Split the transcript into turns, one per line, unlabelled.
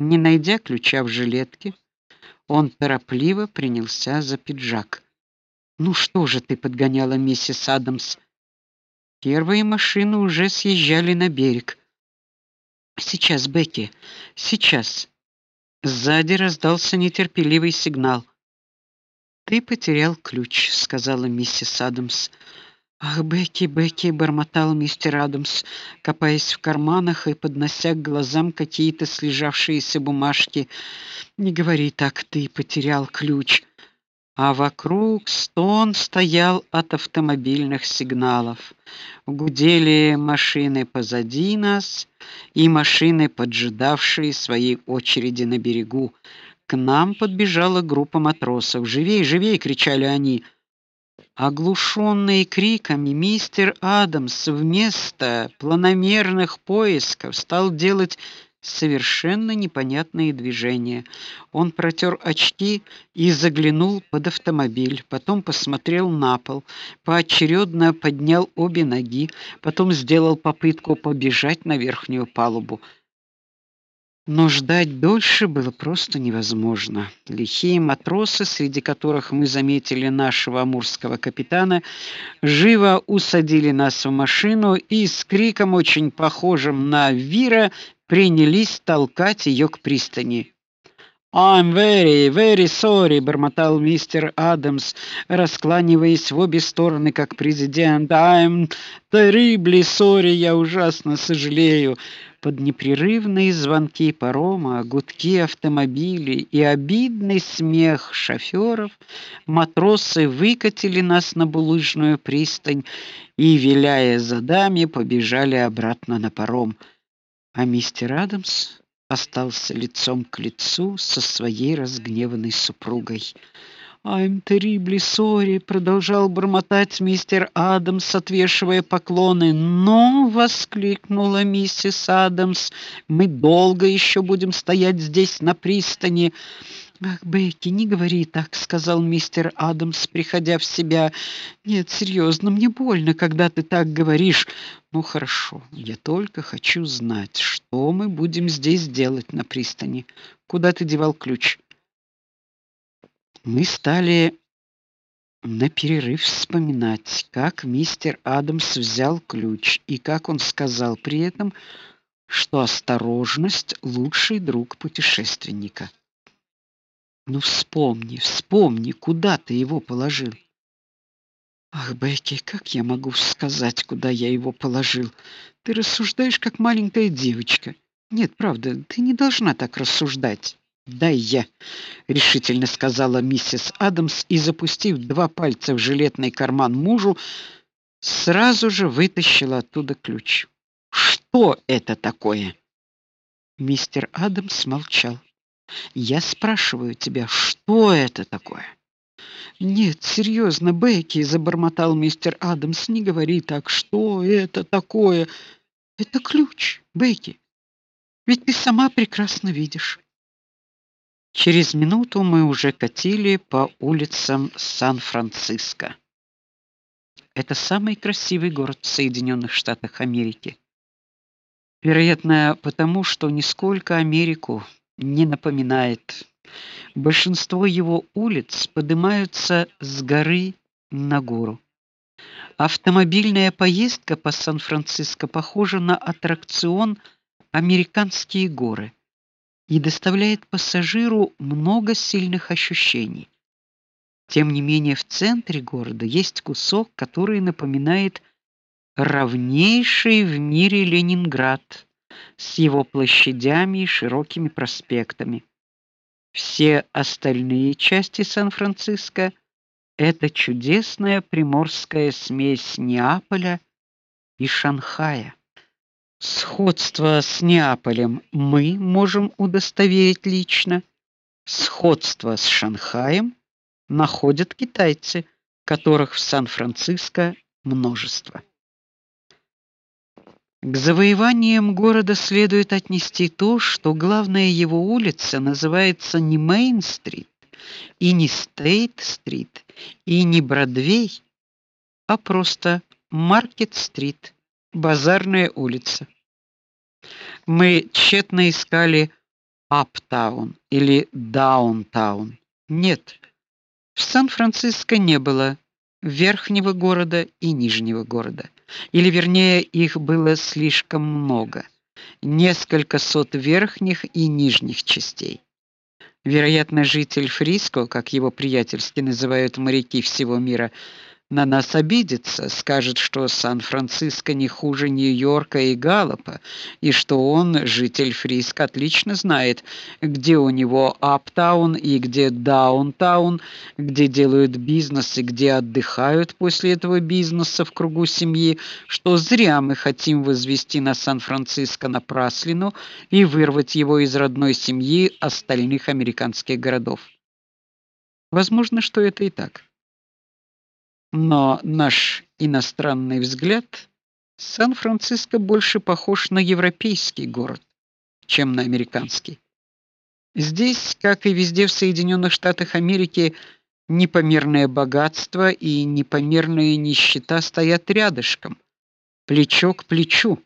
Не найдя ключа в жилетке, он торопливо принялся за пиджак. "Ну что же ты?" подгоняла миссис Адамс. Первые машины уже съезжали на берег. Сейчас, Бекки, сейчас. Сзади раздался нетерпеливый сигнал. Ты потерял ключ, сказала миссис Адамс. Ах, Бекки, Бекки, бормотал мистер Адамс, копаясь в карманах и поднося к глазам какие-то слежавшиеся бумажки. Не говори так, ты потерял ключ. А вокруг стон стоял от автомобильных сигналов. Гудели машины позади нас и машины, поджидавшие своей очереди на берегу. К нам подбежала группа матросов. "Живей, живей!" кричали они. Оглушенный криками, мистер Адамс вместо планомерных поисков стал делать совершенно непонятные движения. Он протер очки и заглянул под автомобиль, потом посмотрел на пол, поочередно поднял обе ноги, потом сделал попытку побежать на верхнюю палубу. Но ждать дольше было просто невозможно. Лихие матросы, среди которых мы заметили нашего амурского капитана, живо усадили нас в машину и с криком очень похожим на вира принялись толкать ее к пристани. I'm very, very sorry, бормотал мистер Адамс, раскланиваясь в обе стороны как президент. I'm terribly sorry, я ужасно сожалею под непрерывные звонки парома, гудки автомобилей и обидный смех шофёров матросы выкатили нас на булыжную пристань и, виляя задами, побежали обратно на паром. А мистер Адамс остался лицом к лицу со своей разгневанной супругой. I'm terribly sorry, продолжал бормотать мистер Адамс, отвешивая поклоны. Но воскликнула миссис Адамс: "Мы долго еще будем стоять здесь на пристани". Ах, Бекки, не говори так, сказал мистер Адамс, приходя в себя. Нет, серьезно, мне больно, когда ты так говоришь. Ну хорошо, я только хочу знать, что мы будем здесь делать на пристани. Куда ты девал ключ? Мы стали на перерыв вспоминать, как мистер Адамс взял ключ и как он сказал при этом, что осторожность лучший друг путешественника. Ну вспомни, вспомни, куда ты его положил. Ах, Бекки, как я могу сказать, куда я его положил? Ты рассуждаешь как маленькая девочка. Нет, правда, ты не должна так рассуждать. "Дай я", решительно сказала миссис Адамс и запустив два пальца в жилетный карман мужу, сразу же вытащила оттуда ключ. "Что это такое?" Мистер Адамс молчал. "Я спрашиваю тебя, что это такое?" Нет, серьезно, Бекки, забормотал мистер Адамс. Не говори так. Что это такое? Это ключ, Бекки. Ведь ты сама прекрасно видишь. Через минуту мы уже катили по улицам Сан-Франциско. Это самый красивый город в Соединенных Штатах Америки. Вероятно, потому что нисколько Америку не напоминает. Большинство его улиц поднимаются с горы на гору. Автомобильная поездка по Сан-Франциско похожа на аттракцион Американские горы и доставляет пассажиру много сильных ощущений. Тем не менее, в центре города есть кусок, который напоминает равнейший в мире Ленинград с его площадями и широкими проспектами. Все остальные части Сан-Франциско это чудесная приморская смесь Неаполя и Шанхая. Сходство с Неаполем мы можем удостоверить лично. Сходство с Шанхаем находят китайцы, которых в Сан-Франциско множество. К завоеваниям города следует отнести то, что главная его улица называется не Мейн-стрит и не Стейт-стрит и не Бродвей, а просто Маркет-стрит базарная улица. Мы тщетно искали Аптаун или Даунтаун. Нет. В Сан-Франциско не было верхнего города и нижнего города. Или вернее, их было слишком много. Несколько сот верхних и нижних частей. Вероятно, житель Фриско, как его приятельски называют моряки всего мира, на нас обидится, скажет, что Сан-Франциско не хуже Нью-Йорка и Галлопа, и что он, житель Фриска, отлично знает, где у него аптаун и где даунтаун, где делают бизнес и где отдыхают после этого бизнеса в кругу семьи, что зря мы хотим возвести на Сан-Франциско напраслину и вырвать его из родной семьи остальных американских городов. Возможно, что это и так. Но наш иностранный взгляд Сан-Франциско больше похож на европейский город, чем на американский. Здесь, как и везде в Соединенных Штатах Америки, непомерное богатство и непомерная нищета стоят рядышком, плечо к плечу.